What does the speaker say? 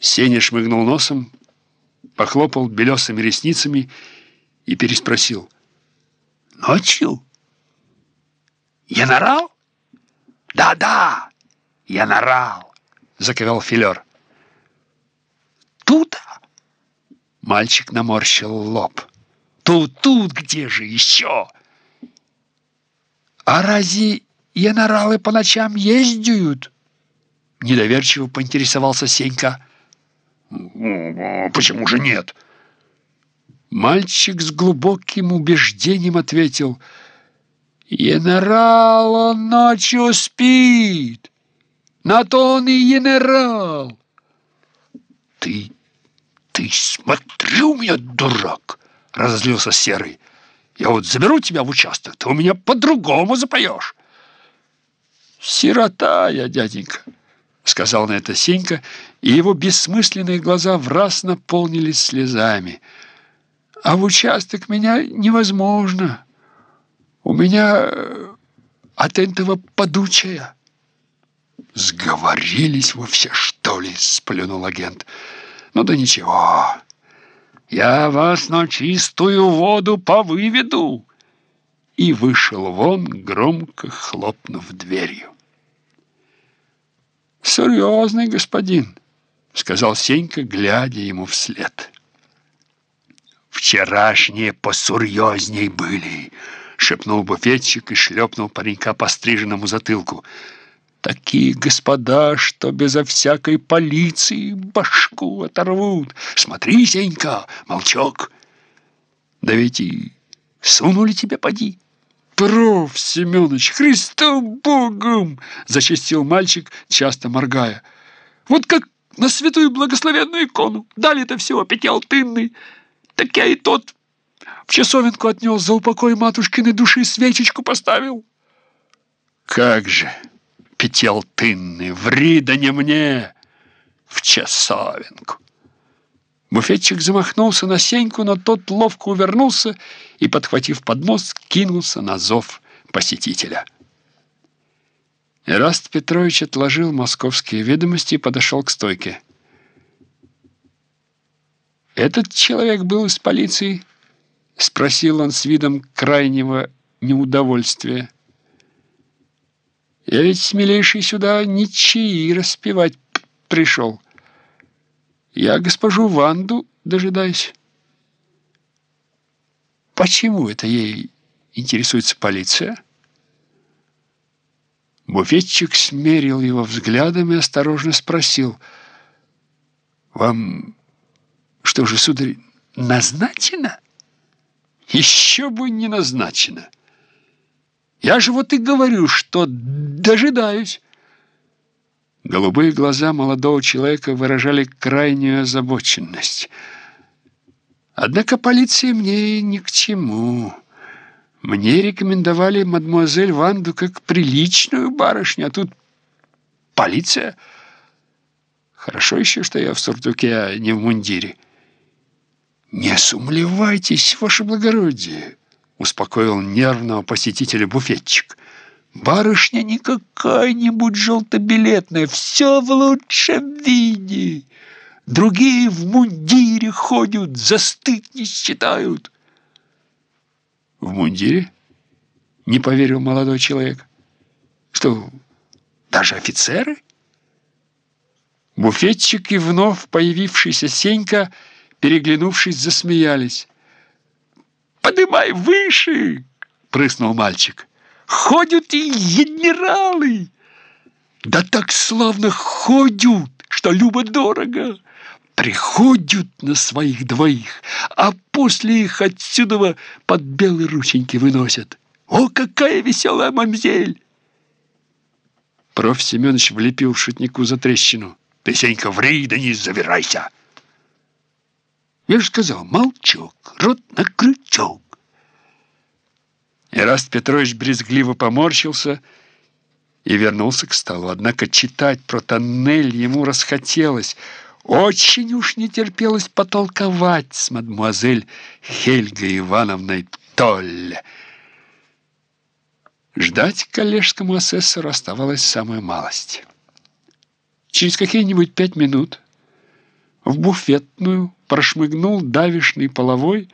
Сеня шмыгнул носом, похлопал белесыми ресницами и переспросил. «Ночью? Я нарал?» «Да-да, я нарал!» — заковал филер. «Тут?» — мальчик наморщил лоб. «Тут, тут, где же еще?» «А разве яноралы по ночам ездят?» Недоверчиво поинтересовался Сенька. «Почему же нет?» Мальчик с глубоким убеждением ответил. «Генерал, он ночью спит! На то он и генерал!» «Ты, ты смотри у меня, дурак!» — разозлился Серый. «Я вот заберу тебя в участок, ты у меня по-другому запоешь!» «Сирота я, дяденька!» — сказал на это Сенька, и его бессмысленные глаза враз наполнились слезами. «А в участок меня невозможно. У меня э, от этого подучая». «Сговорились вы все, что ли?» — сплюнул агент. «Ну да ничего, я вас на чистую воду повыведу!» И вышел вон, громко хлопнув дверью. «Серьезный господин», — сказал Сенька, глядя ему вслед. «Вчерашние посурьезней были», — шепнул буфетчик и шлепнул паренька по стриженному затылку. «Такие господа, что безо всякой полиции башку оторвут. Смотри, Сенька, молчок. Да ведь и сунули тебе, поди». «Проф, Семенович, Христом Богом!» — зачастил мальчик, часто моргая. «Вот как на святую благословенную икону дали-то всего пятиалтынный, так я и тот в часовенку отнес за упокой матушкиной души свечечку поставил». «Как же, пятиалтынный, ври да не мне, в часовенку!» Буфетчик замахнулся на Сеньку, но тот ловко увернулся и, подхватив поднос, кинулся на зов посетителя. Эраст Петрович отложил московские ведомости и подошел к стойке. «Этот человек был из полиции?» — спросил он с видом крайнего неудовольствия. «Я ведь, смелейший, сюда ничьи распевать пришел». Я госпожу Ванду дожидаюсь. Почему это ей интересуется полиция? Буфетчик смерил его взглядом и осторожно спросил. «Вам что же, сударь, назначено?» «Еще бы не назначено. Я же вот и говорю, что дожидаюсь». Голубые глаза молодого человека выражали крайнюю озабоченность. Однако полиция мне ни к чему. Мне рекомендовали мадемуазель Ванду как приличную барышню, а тут полиция. Хорошо еще, что я в суртуке, а не в мундире. «Не сумлевайтесь, ваше благородие», — успокоил нервного посетителя буфетчик. Барышня не какая-нибудь желтобилетная, все в лучшем виде. Другие в мундире ходят, застыть не считают. В мундире? Не поверил молодой человек. Что, даже офицеры? Буфетчик и вновь появившийся Сенька, переглянувшись, засмеялись. «Подымай выше!» — прыснул мальчик. Ходят и генералы. Да так славно ходят, что любо-дорого. Приходят на своих двоих, а после их отсюда под белые рученьки выносят. О, какая веселая мамзель! Проф. Семенович влепил шутнику за трещину. Ты, Сенька, ври, да не завирайся. Я же сказал, молчок, рот на крючок. Ираст Петрович брезгливо поморщился и вернулся к столу. Однако читать про тоннель ему расхотелось. Очень уж не терпелось потолковать с мадемуазель Хельгой Ивановной Толле. Ждать коллежскому асессору оставалось самая малость. Через какие-нибудь пять минут в буфетную, прошмыгнул давишный половой,